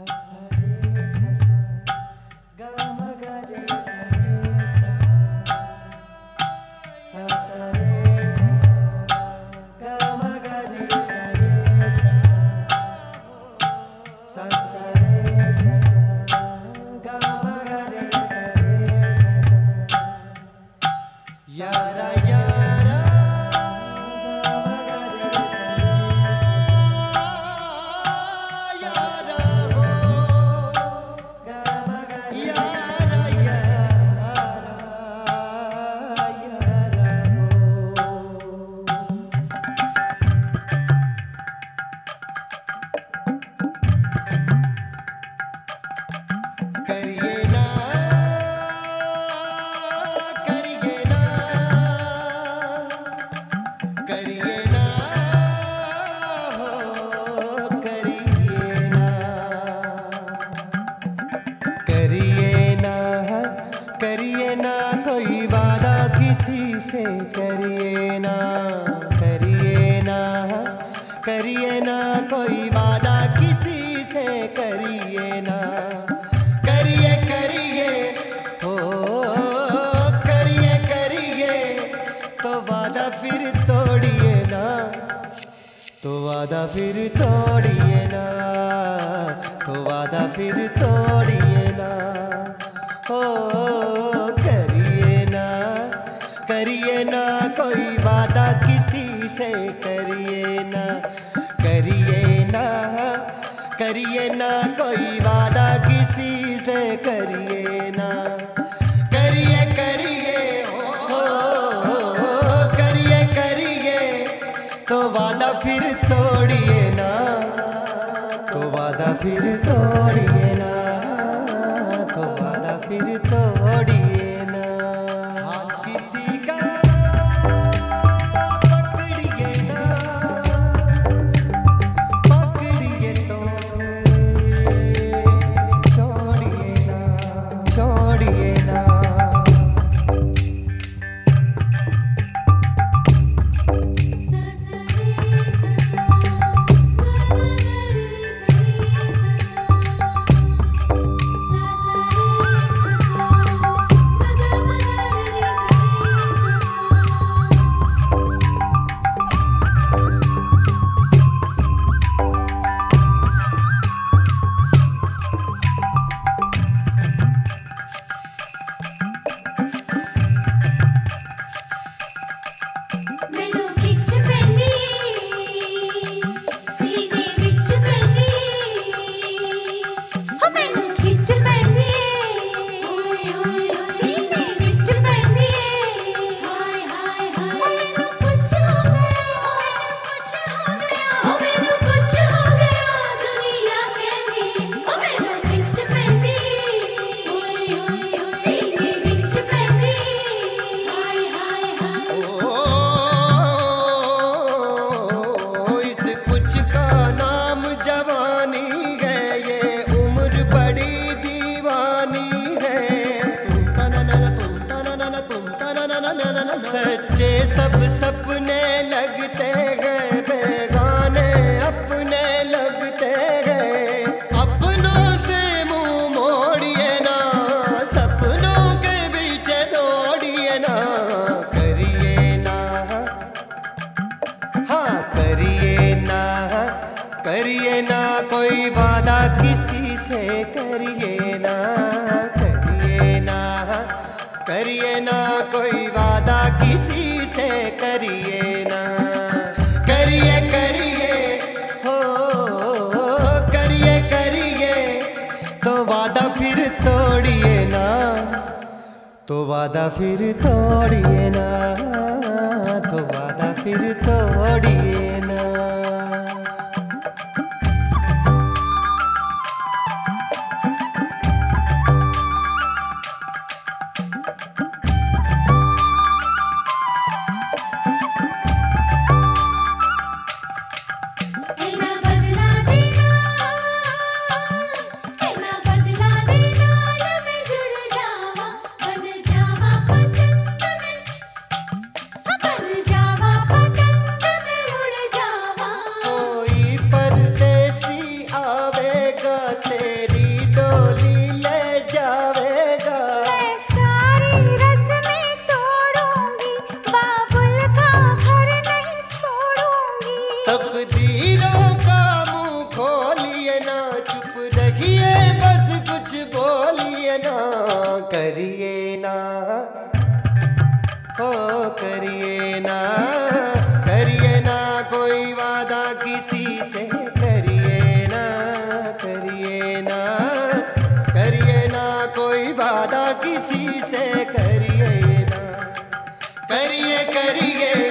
I said. से करिए ना करिए ना करिए ना कोई वादा। किसी से करिए ना, करिए करिए, हो, करिए करिए तो वादा फिर तोड़िए ना तो वादा फिर तोड़िए ना तो वादा फिर तोड़िए ना, हो। ना कोई वादा किसी से करिए ना करिए ना करिए ना कोई वादा किसी से करिए ना। करिए करिए, हो करिए करिए तो वादा फिर तोड़िए करिए ना, कोई वादा किसी से करिए ना करिए ना करिए ना, कोई वादा किसी से करिए ना। करिए करिए, हो, करिए करिए तो वादा फिर तोड़िए ना तो वादा फिर तोड़िए ना तो वादा फिर तो करिए ना। करिए ना कोई वादा किसी से करिए ना। करिए करिए।